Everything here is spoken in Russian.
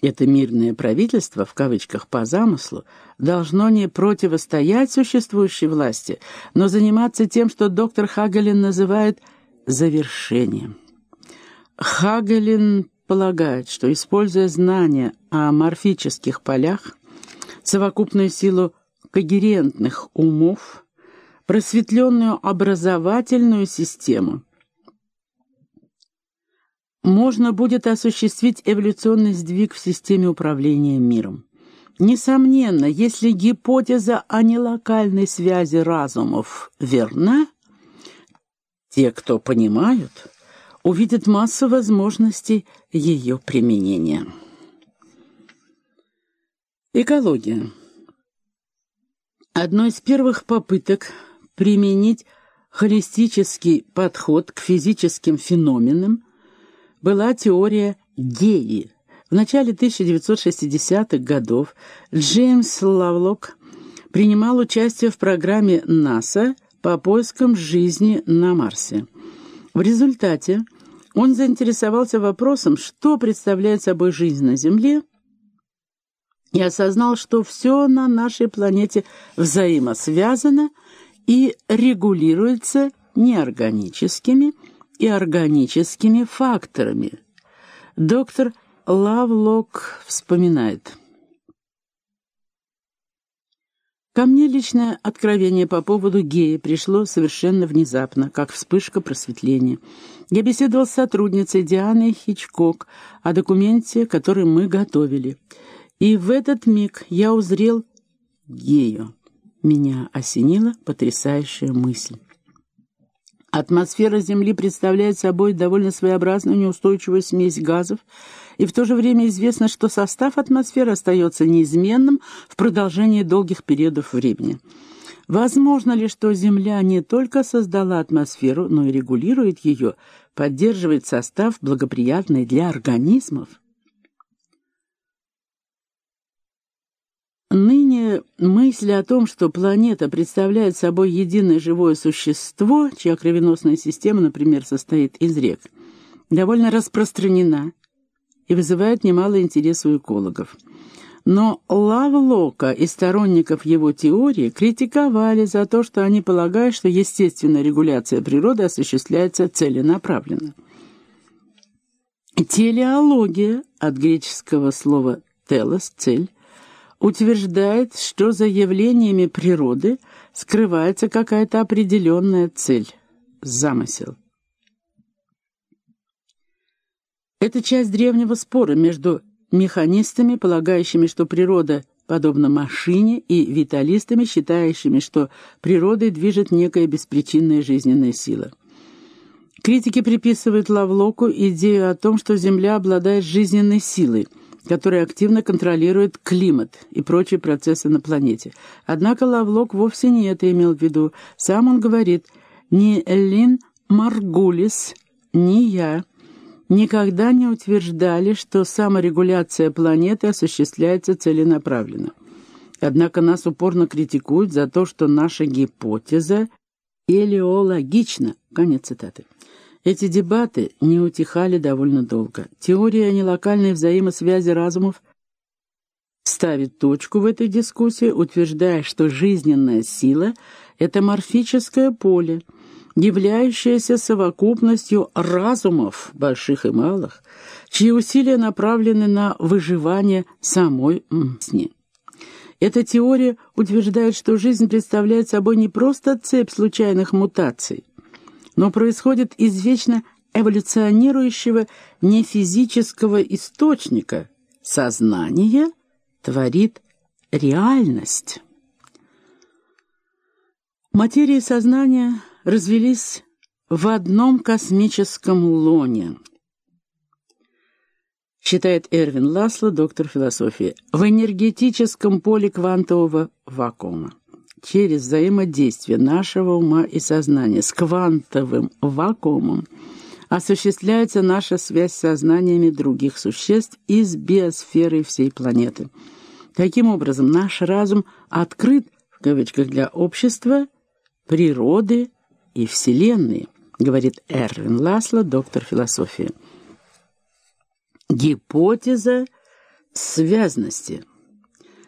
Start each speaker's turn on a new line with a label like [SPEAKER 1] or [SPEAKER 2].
[SPEAKER 1] Это мирное правительство, в кавычках по замыслу, должно не противостоять существующей власти, но заниматься тем, что доктор Хагелин называет завершением. Хагелин полагает, что, используя знания о морфических полях, совокупную силу когерентных умов, просветленную образовательную систему, можно будет осуществить эволюционный сдвиг в системе управления миром. Несомненно, если гипотеза о нелокальной связи разумов верна, те, кто понимают, увидят массу возможностей ее применения. Экология. Одной из первых попыток применить холистический подход к физическим феноменам была теория геи. В начале 1960-х годов Джеймс Лавлок принимал участие в программе НАСА по поискам жизни на Марсе. В результате он заинтересовался вопросом, что представляет собой жизнь на Земле, и осознал, что все на нашей планете взаимосвязано и регулируется неорганическими и органическими факторами. Доктор Лавлок вспоминает. Ко мне личное откровение по поводу гея пришло совершенно внезапно, как вспышка просветления. Я беседовал с сотрудницей Дианой Хичкок о документе, который мы готовили. И в этот миг я узрел гею. Меня осенила потрясающая мысль. Атмосфера Земли представляет собой довольно своеобразную неустойчивую смесь газов, и в то же время известно, что состав атмосферы остается неизменным в продолжении долгих периодов времени. Возможно ли, что Земля не только создала атмосферу, но и регулирует ее, поддерживает состав, благоприятный для организмов? Ныне мысль о том, что планета представляет собой единое живое существо, чья кровеносная система, например, состоит из рек, довольно распространена и вызывает немало интереса у экологов. Но Лавлока и сторонников его теории критиковали за то, что они полагают, что естественная регуляция природы осуществляется целенаправленно. Телеология, от греческого слова «телос» — «цель», утверждает, что за явлениями природы скрывается какая-то определенная цель, замысел. Это часть древнего спора между механистами, полагающими, что природа подобна машине, и виталистами, считающими, что природой движет некая беспричинная жизненная сила. Критики приписывают Лавлоку идею о том, что Земля обладает жизненной силой – который активно контролирует климат и прочие процессы на планете. Однако Лавлок вовсе не это имел в виду. Сам он говорит, ни Эллин Маргулис, ни я никогда не утверждали, что саморегуляция планеты осуществляется целенаправленно. Однако нас упорно критикуют за то, что наша гипотеза элеологична. Конец цитаты. Эти дебаты не утихали довольно долго. Теория нелокальной взаимосвязи разумов ставит точку в этой дискуссии, утверждая, что жизненная сила — это морфическое поле, являющееся совокупностью разумов, больших и малых, чьи усилия направлены на выживание самой сне. Эта теория утверждает, что жизнь представляет собой не просто цепь случайных мутаций, но происходит из вечно эволюционирующего нефизического источника. Сознание творит реальность. Материя и сознание развелись в одном космическом лоне. Считает Эрвин Ласло, доктор философии, в энергетическом поле квантового вакуума через взаимодействие нашего ума и сознания с квантовым вакуумом осуществляется наша связь с сознаниями других существ из биосферы всей планеты. Таким образом, наш разум открыт, в кавычках, для общества, природы и Вселенной, говорит Эрвин Ласло, доктор философии. Гипотеза связности –